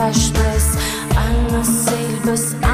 Pas a I know sail, but